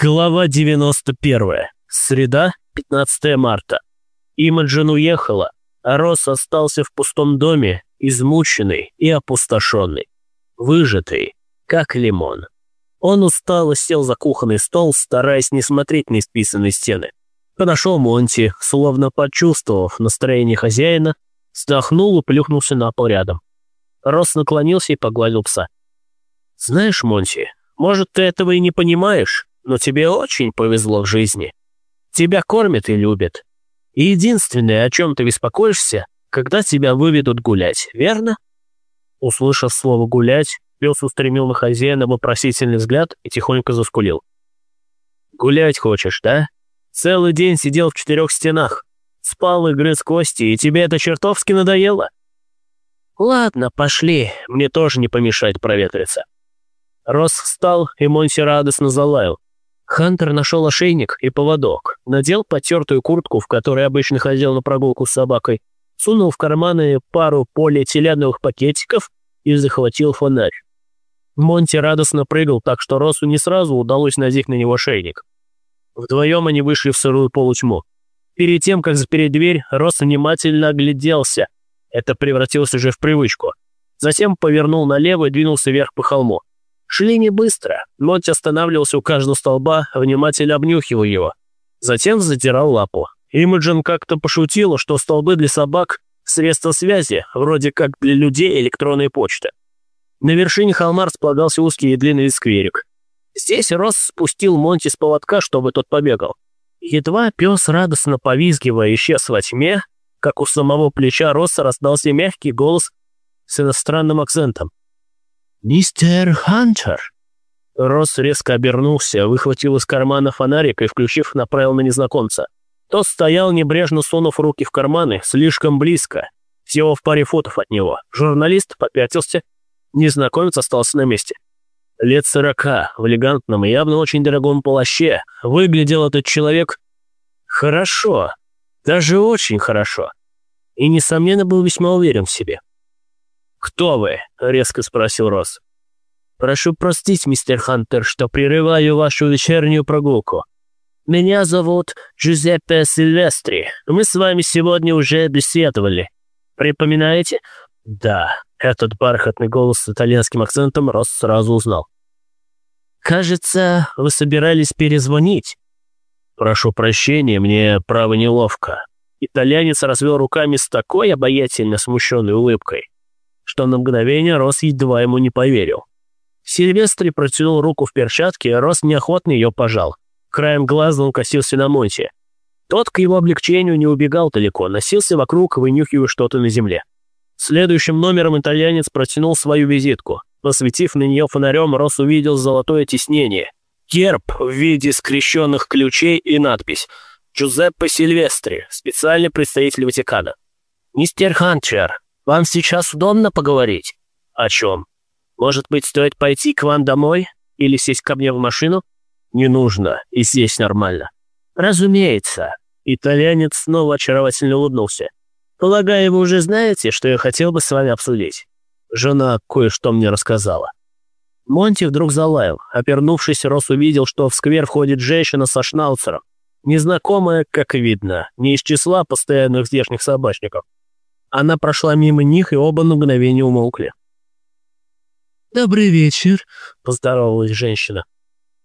Глава 91. Среда, 15 марта. Имаджин уехала, а Росс остался в пустом доме, измученный и опустошенный. Выжатый, как лимон. Он устало сел за кухонный стол, стараясь не смотреть на исписанные стены. Подошел Монти, словно почувствовав настроение хозяина, вздохнул и плюхнулся на пол рядом. Росс наклонился и погладил пса. «Знаешь, Монти, может, ты этого и не понимаешь, но тебе очень повезло в жизни. Тебя кормят и любят. И единственное, о чем ты беспокоишься, когда тебя выведут гулять, верно?» Услышав слово «гулять», пес устремил на хозяина вопросительный взгляд и тихонько заскулил. «Гулять хочешь, да? Целый день сидел в четырех стенах, спал и грыз кости, и тебе это чертовски надоело?» «Ладно, пошли, мне тоже не помешает проветриться». Рос встал, и Монси радостно залаял. Хантер нашел ошейник и поводок, надел потертую куртку, в которой обычно ходил на прогулку с собакой, сунул в карманы пару полиэтиленовых пакетиков и захватил фонарь. Монти радостно прыгал, так что Росу не сразу удалось надеть на него шейник. Вдвоем они вышли в сырую полутьму. Перед тем, как запереть дверь, Рос внимательно огляделся. Это превратилось уже в привычку. Затем повернул налево и двинулся вверх по холму. Шли не быстро. Монти останавливался у каждого столба, внимательно обнюхивал его. Затем затирал лапу. Имиджин как-то пошутила, что столбы для собак – средства связи, вроде как для людей электронная почта. На вершине холма располагался узкий и длинный скверик. Здесь Росс спустил Монти с поводка, чтобы тот побегал. Едва пес, радостно повизгивая, исчез во тьме, как у самого плеча Росса раздался мягкий голос с иностранным акцентом. «Мистер Хантер!» Росс резко обернулся, выхватил из кармана фонарик и, включив, направил на незнакомца. Тот стоял, небрежно сунув руки в карманы, слишком близко, всего в паре футов от него. Журналист попятился, незнакомец остался на месте. Лет сорока, в элегантном и явно очень дорогом плаще, выглядел этот человек хорошо, даже очень хорошо, и, несомненно, был весьма уверен в себе. «Кто вы?» — резко спросил Росс. «Прошу простить, мистер Хантер, что прерываю вашу вечернюю прогулку. Меня зовут Джузеппе Сильвестри. Мы с вами сегодня уже беседовали. Припоминаете?» «Да». Этот бархатный голос с итальянским акцентом Росс сразу узнал. «Кажется, вы собирались перезвонить». «Прошу прощения, мне право неловко». Итальянец развел руками с такой обаятельно смущенной улыбкой, что на мгновение Рос едва ему не поверил. Сильвестри протянул руку в перчатке, а Рос неохотно ее пожал. Краем глаза он косился на Монти. Тот к его облегчению не убегал далеко, носился вокруг, вынюхивая что-то на земле. Следующим номером итальянец протянул свою визитку. Посветив на нее фонарем, Рос увидел золотое тиснение. Герб в виде скрещенных ключей и надпись «Джузеппе Сильвестри, специальный представитель Ватикана». «Мистер Ханчер, вам сейчас удобно поговорить? О чем? Может быть, стоит пойти к вам домой? Или сесть ко мне в машину? Не нужно, и здесь нормально. Разумеется. Итальянец снова очаровательно улыбнулся. Полагаю, вы уже знаете, что я хотел бы с вами обсудить. Жена кое-что мне рассказала. Монти вдруг залаял. Опернувшись, Рос увидел, что в сквер входит женщина со шнауцером. Незнакомая, как видно, не из числа постоянных здешних собачников. Она прошла мимо них, и оба на мгновение умолкли. «Добрый вечер», — поздоровалась женщина.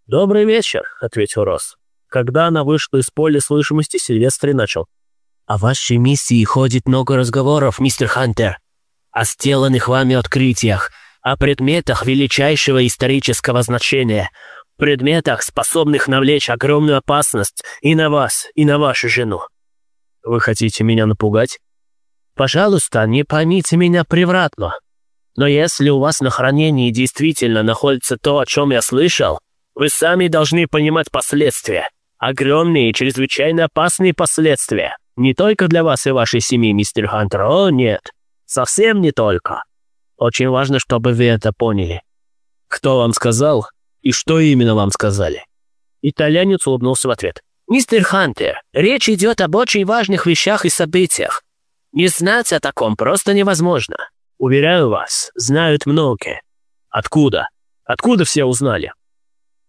«Добрый вечер», — ответил Росс. Когда она вышла из поля слышимости, Сильвестр начал. «О вашей миссии ходит много разговоров, мистер Хантер. О сделанных вами открытиях, о предметах величайшего исторического значения, предметах, способных навлечь огромную опасность и на вас, и на вашу жену». «Вы хотите меня напугать?» Пожалуйста, не поймите меня превратно. Но если у вас на хранении действительно находится то, о чем я слышал, вы сами должны понимать последствия. Огромные и чрезвычайно опасные последствия. Не только для вас и вашей семьи, мистер Хантер. О, нет. Совсем не только. Очень важно, чтобы вы это поняли. Кто вам сказал? И что именно вам сказали? Итальянец улыбнулся в ответ. «Мистер Хантер, речь идет об очень важных вещах и событиях. Не знать о таком просто невозможно. Уверяю вас, знают многие. Откуда? Откуда все узнали?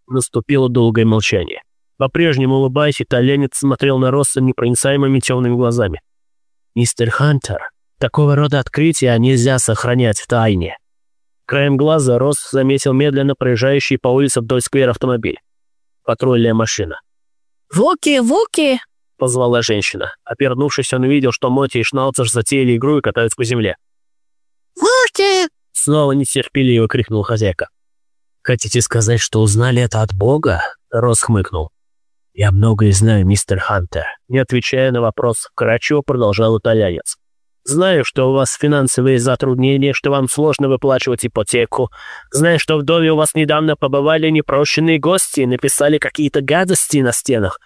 Наступило долгое молчание. По-прежнему улыбаясь, итальянец смотрел на Росса непроницаемыми темными глазами. «Мистер Хантер, такого рода открытия нельзя сохранять в тайне». Краем глаза Росс заметил медленно проезжающий по улице вдоль сквера автомобиль. Патрульная машина. «Вуки, Вуки!» — позвала женщина. Опернувшись, он увидел, что Моти и Шнауцер затеяли игру и катаются по земле. «Вуки!» — снова нетерпеливо крикнул хозяйка. «Хотите сказать, что узнали это от Бога?» — Росс хмыкнул. «Я многое знаю, мистер Хантер», — не отвечая на вопрос, вкратчиво продолжал итальянец. Знаю, что у вас финансовые затруднения, что вам сложно выплачивать ипотеку. Знаю, что в доме у вас недавно побывали непрошенные гости и написали какие-то гадости на стенах.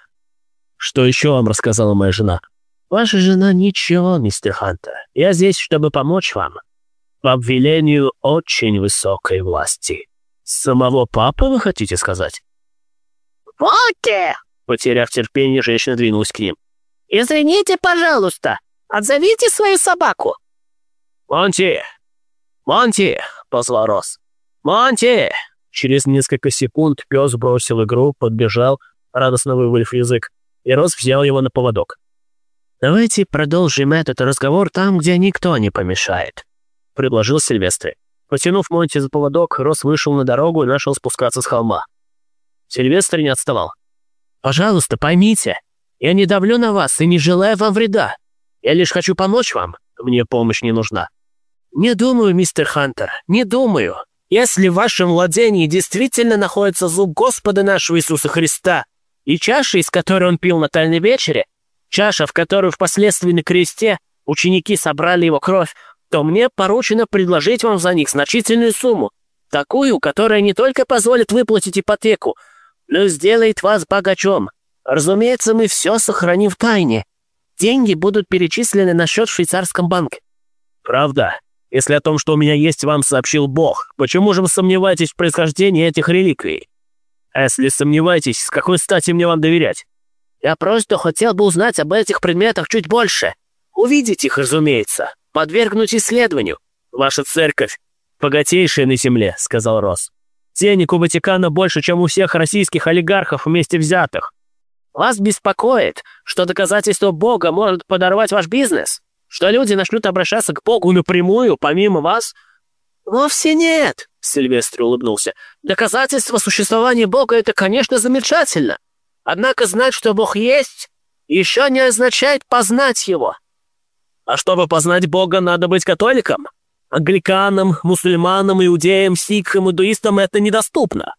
Что еще вам рассказала моя жена? Ваша жена ничего, мистер Хантер. Я здесь, чтобы помочь вам. По обвелению очень высокой власти. Самого папы вы хотите сказать? «Вуки!» Потеряв терпение, женщина двинулась к ним. «Извините, пожалуйста, отзовите свою собаку!» «Монти! Монти!» — позвал Рос. «Монти!» Через несколько секунд пес бросил игру, подбежал, радостно вывалив язык, и Рос взял его на поводок. «Давайте продолжим этот разговор там, где никто не помешает», — предложил Сильвестри. Потянув Монти за поводок, Рос вышел на дорогу и начал спускаться с холма. Сильвестр не отставал. «Пожалуйста, поймите, я не давлю на вас и не желаю вам вреда. Я лишь хочу помочь вам. Мне помощь не нужна. Не думаю, мистер Хантер, не думаю. Если в вашем владении действительно находится зуб Господа нашего Иисуса Христа и чаша, из которой он пил на тайной вечере, чаша, в которую впоследствии на кресте ученики собрали его кровь, то мне поручено предложить вам за них значительную сумму, такую, которая не только позволит выплатить ипотеку, но сделает вас богачом. Разумеется, мы все сохраним в тайне. Деньги будут перечислены на счет в швейцарском банке». «Правда? Если о том, что у меня есть, вам сообщил Бог, почему же вы сомневаетесь в происхождении этих реликвий? А если сомневаетесь, с какой стати мне вам доверять?» «Я просто хотел бы узнать об этих предметах чуть больше. Увидеть их, разумеется. Подвергнуть исследованию. Ваша церковь богатейшая на земле», — сказал Росс. Денег у Ватикана больше, чем у всех российских олигархов вместе взятых. Вас беспокоит, что доказательство Бога может подорвать ваш бизнес? Что люди начнут обращаться к Богу напрямую, помимо вас? Вовсе нет, Сильвестр улыбнулся. Доказательство существования Бога — это, конечно, замечательно. Однако знать, что Бог есть, еще не означает познать Его. А чтобы познать Бога, надо быть католиком. Англиканам, мусульманам, иудеям, сикхам, индуистам это недоступно.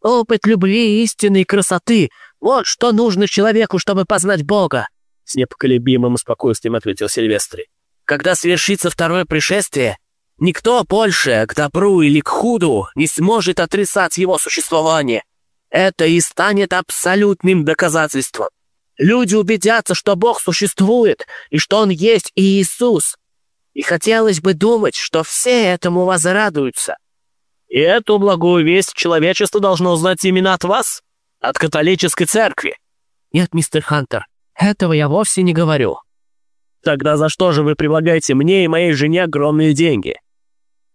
Опыт любви, истины и красоты — вот что нужно человеку, чтобы познать Бога, — с непоколебимым спокойствием ответил Сильвестри. Когда свершится второе пришествие, никто больше к добру или к худу не сможет отрицать его существование. Это и станет абсолютным доказательством. Люди убедятся, что Бог существует и что Он есть Иисус. И хотелось бы думать, что все этому возрадуются. И эту благую весть человечество должно узнать именно от вас, от католической церкви. Нет, мистер Хантер, этого я вовсе не говорю. Тогда за что же вы предлагаете мне и моей жене огромные деньги?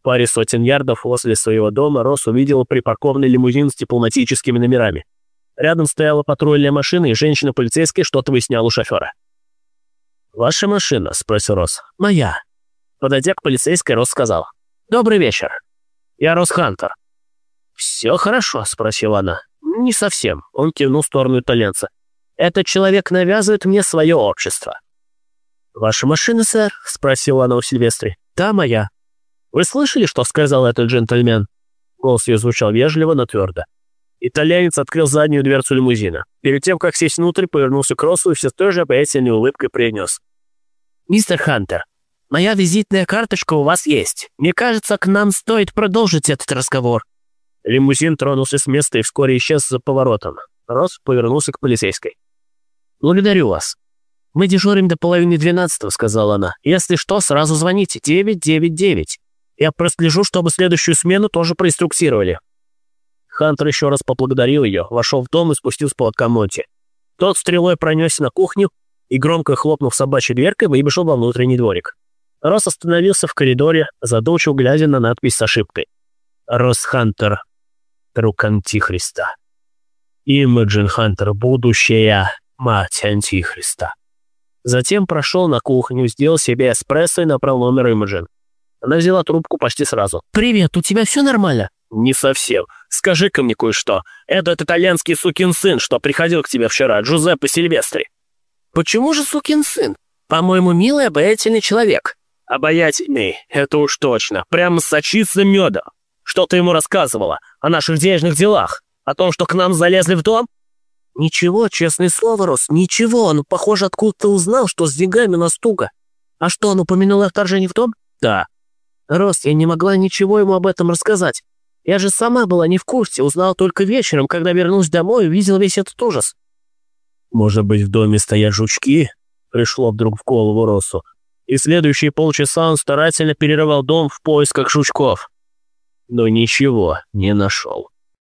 Паре сотен ярдов возле своего дома Росс увидел припаркованный лимузин с дипломатическими номерами. Рядом стояла патрульная машина, и женщина-полицейская что-то выясняла у шофера. «Ваша машина?» — спросил Росс. «Моя», Подойдя к полицейской, Рос сказал. «Добрый вечер. Я Рос Хантер». «Все хорошо?» — спросила она. «Не совсем». Он кивнул в сторону итальянца. «Этот человек навязывает мне свое общество». «Ваша машина, сэр?» — спросила она у Сильвестри. «Да, моя». «Вы слышали, что сказал этот джентльмен?» Голос ее звучал вежливо, но твердо. Итальянец открыл заднюю дверцу лимузина. Перед тем, как сесть внутрь, повернулся к Росу и все с той же обаятельной улыбкой принес. «Мистер Хантер, Моя визитная карточка у вас есть. Мне кажется, к нам стоит продолжить этот разговор». Лимузин тронулся с места и вскоре исчез за поворотом. Росс повернулся к полицейской. «Благодарю вас. Мы дежурим до половины двенадцатого», — сказала она. «Если что, сразу звоните. 999. Я прослежу, чтобы следующую смену тоже проинструктировали». Хантер еще раз поблагодарил ее, вошел в дом и спустил с поводка Монти. Тот стрелой пронесся на кухню и, громко хлопнув собачьей дверкой, выбежал во внутренний дворик. Рос остановился в коридоре, задумчиво глядя на надпись с ошибкой. «Росхантер. Друг Антихриста». Имаджин Хантер, будущая мать Антихриста. Затем прошел на кухню, сделал себе эспрессо и набрал номер Имаджин. Она взяла трубку почти сразу. Привет, у тебя все нормально? «Не совсем. Скажи-ка мне кое-что. Этот итальянский сукин сын, что приходил к тебе вчера, Джузеппе Сильвестри». Почему же сукин сын? По-моему, милый, обаятельный человек. «Обаятельный, это уж точно. Прямо сочится медом. Что ты ему рассказывала? О наших денежных делах? О том, что к нам залезли в дом?» Ничего, честное слово, Рос, ничего. Он, похоже, откуда-то узнал, что с деньгами у нас туго. А что, он упомянул о вторжении в дом? «Да». Рос, я не могла ничего ему об этом рассказать. Я же сама была не в курсе, узнала только вечером, когда вернулась домой и увидела весь этот ужас. «Может быть, в доме стоят жучки?» Пришло вдруг в голову Росу. И следующие полчаса он старательно перерывал дом в поисках жучков. Но ничего не нашел.